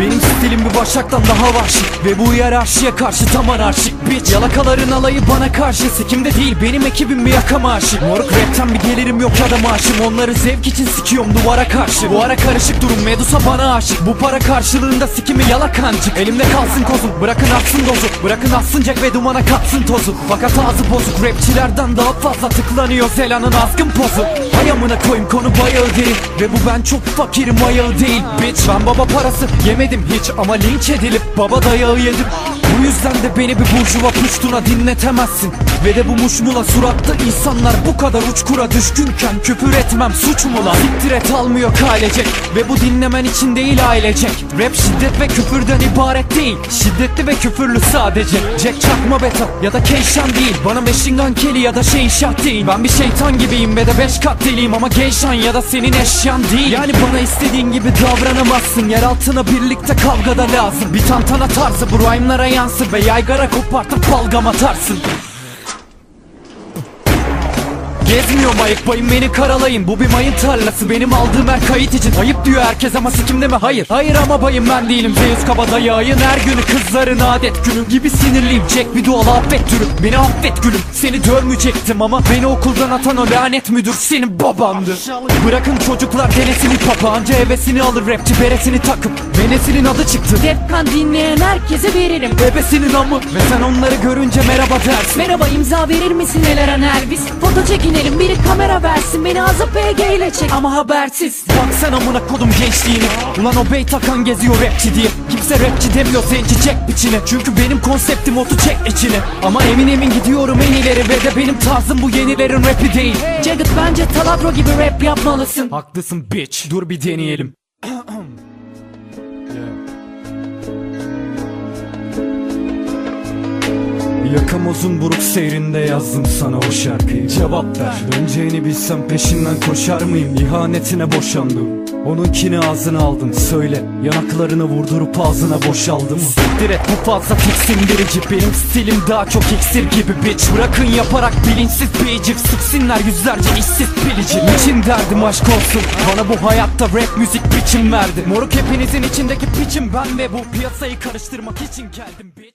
being stilim bir başaktan daha vahşi. Ve bu hiyerarşiye karşı tam anarşik. Bitch. Yalakaların alayı bana karşı. Sikimde değil benim ekibim bir yaka maaşı. Moruk rapten bir gelirim yok ya da maaşım. Onları zevk için sikiyorum duvara karşı. Bu ara karışık durum Medusa bana aşık. Bu para karşılığında sikimi yalakancık. Elimde kalsın kozum bırakın atsın dozu. Bırakın atsın Jack ve dumana katsın tozu. Fakat ağzı bozuk rapçilerden daha fazla tıklanıyor Zela'nın azgın pozu. Hay amına koyayım konu bayağı derin. Ve bu ben çok fakirim ayağı değil bitch. Ben baba parası yemedim hiç ama linç edilip baba dayağı yedim Bu yüzden de beni bir burjuva puştuna dinletemezsin. Ve de bu muşmula suratta insanlar bu kadar uçkura düşkünken Küfür etmem suç mu lan? Siktir et almıyor kailecek Ve bu dinlemen için değil ailecek. Rap şiddet ve küfürden ibaret değil. Şiddetli ve küfürlü sadece. Jack çakma beta ya da Keyşan değil. Bana Machine Gun Kelly ya da Şeyşah değil. Ben bir şeytan gibiyim ve de beş kat deliyim Ama Geyşan ya da senin eşyan değil. Yani bana istediğin gibi davranamazsın. Yer altına birlikte kavga da lazım. Bir tantana tarzı bu rhyme'lara yansır Ve yaygara kopartıp balgam atarsın Gezmiyorum ayıkmayın beni karalayın. Bu bir mayın tarlası benim aldığım her kayıt için. Ayıp diyor herkes ama sikimde mi hayır. Hayır ama bayım ben değilim. Zeus kabadayağın her günü kızların adet günü. Gibi sinirliyim Jack bir doğal affet türü. Beni affet gülüm seni dövmeyecektim ama Beni okuldan atan o lanet müdür senin babandı Bırakın çocuklar denesini papa Anca hevesini alır rapçi beresini takıp Venesinin adı çıktı. Defkan dinleyen herkese veririm. Bebesinin amı. Ve sen onları görünce merhaba dersin. Merhaba imza verir misin Eleren Elvis Foto çekinelim biri kamera versin Beni azı PG ile çek. Ama habersiz. Bak sen amına kodum gençliğini. Ulan o bey takan geziyor rapçi diye. Kimse rapçi demiyor zenci çek biçine Çünkü benim konseptim otu çek içine. Ama emin emin gidiyorum en ileri Ve de benim tarzım bu yenilerin rapi değil. Jagged bence Taladro gibi rap yapmalısın. Haklısın bitch. Dur bir deneyelim Yakamozun buruk seyrinde yazdım sana o şarkıyı. Cevap ver Döneceğini bilsem peşinden koşar mıyım? İhanetine boşandım. Onunkini ağzına aldın söyle Yanaklarını vurdurup ağzına boşaldım. Siktir et bu fazla tiksindirici Benim stilim daha çok iksir gibi bitch. Bırakın yaparak bilinçsiz beycik Sıksınlar yüzlerce işsiz bilici. İçin derdim aşk olsun. Bana bu hayatta rap müzik biçim verdi. Moruk hepinizin içindeki piçim. Ben ve bu piyasayı karıştırmak için geldim bitch